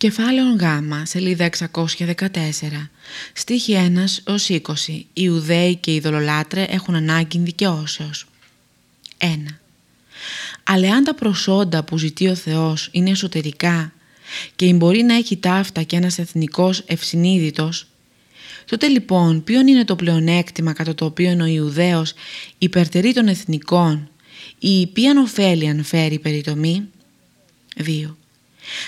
Κεφάλαιο Γ, σελίδα 614, στίχη 1 ως 20. Οι Ιουδαίοι και οι ειδωλολάτρε έχουν ανάγκη δικαιώσεως. 1. Αλλά αν τα προσόντα που ζητεί ο Θεός είναι εσωτερικά και μπορεί να έχει ταύτα και ένας εθνικός ευσυνείδητος, τότε λοιπόν ποιον είναι το πλεονέκτημα κατά το οποίο ο Ιουδαίος υπερτερεί των εθνικών ή ποιαν ωφέλη αν φέρει περιτομή. 2.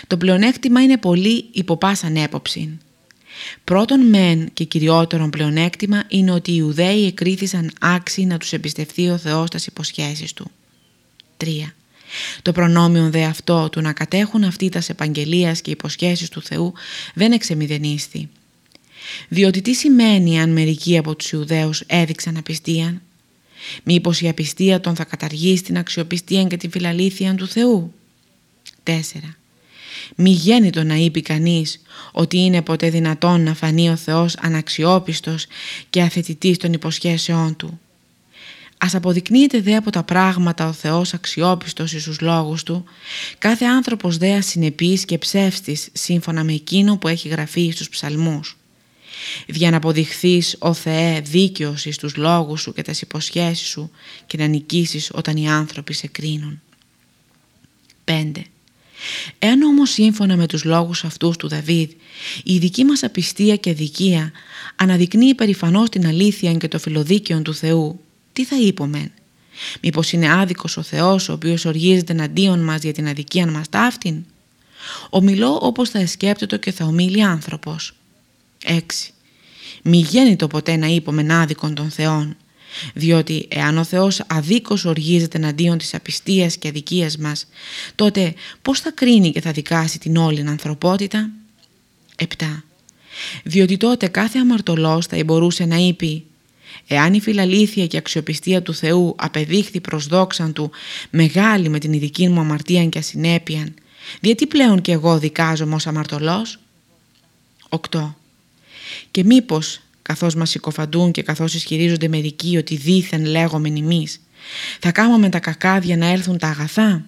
Το πλεονέκτημα είναι πολύ υποπάσαν έποψη. Πρώτον μεν και κυριότερον πλεονέκτημα είναι ότι οι Ιουδαίοι εκρίθησαν άξιοι να τους εμπιστευτεί ο Θεός τας υποσχέσεις Του. 3. Το προνόμιο δε αυτό του να κατέχουν αυτοί τας επαγγελίας και υποσχέσεις του Θεού δεν εξεμιδενίστη. Διότι τι σημαίνει αν μερικοί από τους Ιουδαίους έδειξαν απιστία. Μήπως η απιστία των θα καταργήσει την αξιοπιστία και την φιλαλήθεια του Θεού; 4. Μη γέννητο να είπε κανείς ότι είναι ποτέ δυνατόν να φανεί ο Θεός αναξιόπιστος και αθετητής των υποσχέσεών Του. Ας αποδεικνύεται δε από τα πράγματα ο Θεός αξιόπιστος εις τους λόγους Του, κάθε άνθρωπος δε ασυνεπής και ψεύστης σύμφωνα με εκείνο που έχει γραφεί στους ψαλμούς. Για να αποδειχθείς ο Θεέ δίκαιος εις τους λόγους Σου και τις υποσχέσεις Σου και να νικήσεις όταν οι άνθρωποι σε κρίνουν. 5. Εάν όμως σύμφωνα με τους λόγους αυτούς του Δαβίδ η δική μας απιστία και δικία αναδεικνύει περηφανώς την αλήθεια και το φιλοδίκαιο του Θεού, τι θα είπομεν; Μήπως είναι άδικος ο Θεός ο οποίος οργίζεται εναντίον μας για την αδικία μας ταύτην; Ομιλώ όπως θα εσκέπτετο και θα ομίλει άνθρωπος. 6. Μη γέννητο ποτέ να είπομεν άδικον των Θεών διότι εάν ο Θεός αδίκως οργίζεται εναντίον της απιστίας και αδικίας μας, τότε πώς θα κρίνει και θα δικάσει την όλη ανθρωπότητα; 7. Διότι τότε κάθε αμαρτωλός θα μπορούσε να είπε «Εάν η φιλαλήθεια και αξιοπιστία του Θεού απεδείχθη προς δόξαν Του μεγάλη με την ειδική μου αμαρτία και ασυνέπεια, γιατί πλέον και εγώ δικάζομαι ως αμαρτωλός» 8. Και μήπως καθώς μας συκοφαντούν και καθώς ισχυρίζονται μερικοί ότι δήθεν λέγομεν εμείς. Θα κάνουμε τα κακάδια να έρθουν τα αγαθά.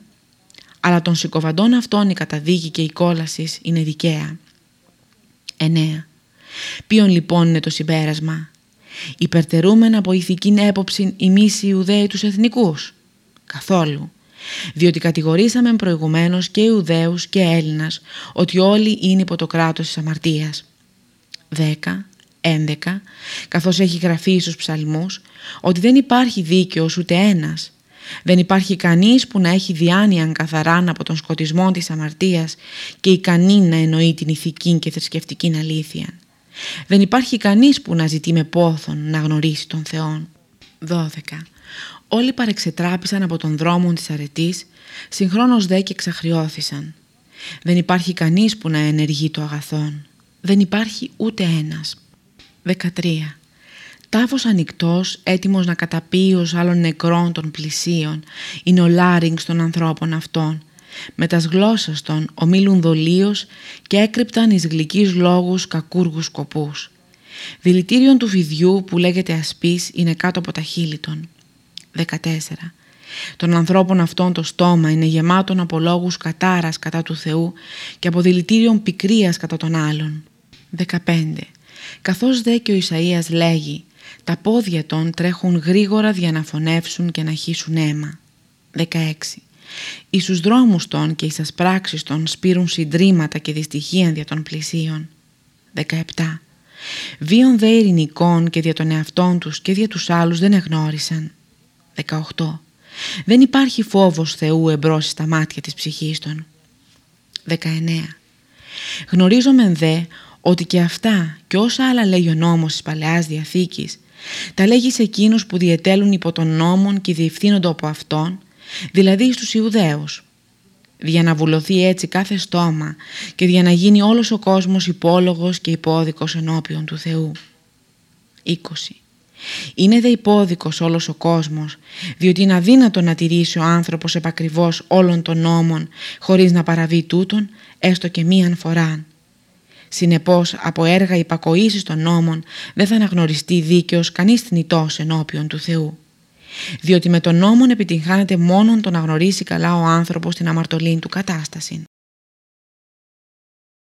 Αλλά των συκοφαντών αυτών η καταδίκη και η κόλασης είναι δικαία. 9. Ποιον λοιπόν είναι το συμπέρασμα; Υπερτερούμεν από ηθική έποψη εμείς οι Ιουδαίοι τους εθνικούς; Καθόλου. Διότι κατηγορήσαμε προηγουμένως και Ιουδαίους και Έλληνας ότι όλοι είναι υπό το κράτος της αμαρτίας. 10. 11, καθώς έχει γραφεί στους ψαλμούς, ότι δεν υπάρχει δίκαιος ούτε ένας. Δεν υπάρχει κανείς που να έχει διάνοια καθαράν από τον σκοτισμό της αμαρτίας και ικανή να εννοεί την ηθική και θρησκευτική αλήθεια. Δεν υπάρχει κανείς που να ζητεί με πόθον να γνωρίσει τον Θεό. 12. Όλοι παρεξετράπησαν από τον δρόμο της αρετής, συγχρόνως δε και εξαχριώθησαν. Δεν υπάρχει κανείς που να ενεργεί το αγαθόν. Δεν υπάρχει ούτε ένας. 13. Τάφος ανοιχτός, έτοιμος να καταπεί ως άλλων νεκρών των πλησίων, είναι ο λάριγγς των ανθρώπων αυτών. Με τας γλώσσας των ομίλουν δολίως και έκρυπταν εις γλυκείς λόγους κακούργους σκοπούς. Δηλητήριον του φιδιού που λέγεται ασπής είναι κάτω από τα χείλη των. 14. Των ανθρώπων αυτών το στόμα είναι γεμάτον από λόγους κατάρας κατά του Θεού και από δηλητήριον πικρίας κατά των άλλων. 15. Καθώς δε και ο Ισαΐας λέγει «Τα πόδια των τρέχουν γρήγορα για να φωνεύσουν και να χύσουν αίμα». 16. Εις τους δρόμους των και εις τις πράξεις των σπήρουν συντρίμματα και δυστυχία δια των πλησίων. 17. Βίων δε ειρηνικών και δια των εαυτών τους και δια τους άλλους δεν εγνώρισαν. 18. Δεν υπάρχει φόβος Θεού εμπρός στα μάτια της ψυχής των. 19. Γνωρίζομεν δε ότι και αυτά και όσα άλλα λέει ο νόμος της Παλαιάς Διαθήκης τα λέγει σε εκείνους που διετέλουν υπό τον νόμον και διευθύνονται από αυτόν, δηλαδή στους Ιουδαίους. Για να βουλωθεί έτσι κάθε στόμα και για να γίνει όλος ο κόσμος υπόλογος και υπόδικος ενώπιον του Θεού. 20. Είναι δε υπόδικος όλος ο κόσμος, διότι είναι αδύνατο να τηρήσει ο άνθρωπος επακριβώς όλων των νόμων χωρίς να παραβεί τούτον, έστω και μίαν φοράν. Συνεπώς από έργα υπακοήσεις των νόμων δεν θα αναγνωριστεί δίκαιος κανείς θνητός ενώπιον του Θεού. Διότι με τον νόμον επιτυγχάνεται μόνον το να γνωρίσει καλά ο άνθρωπος την αμαρτωλή του κατάσταση.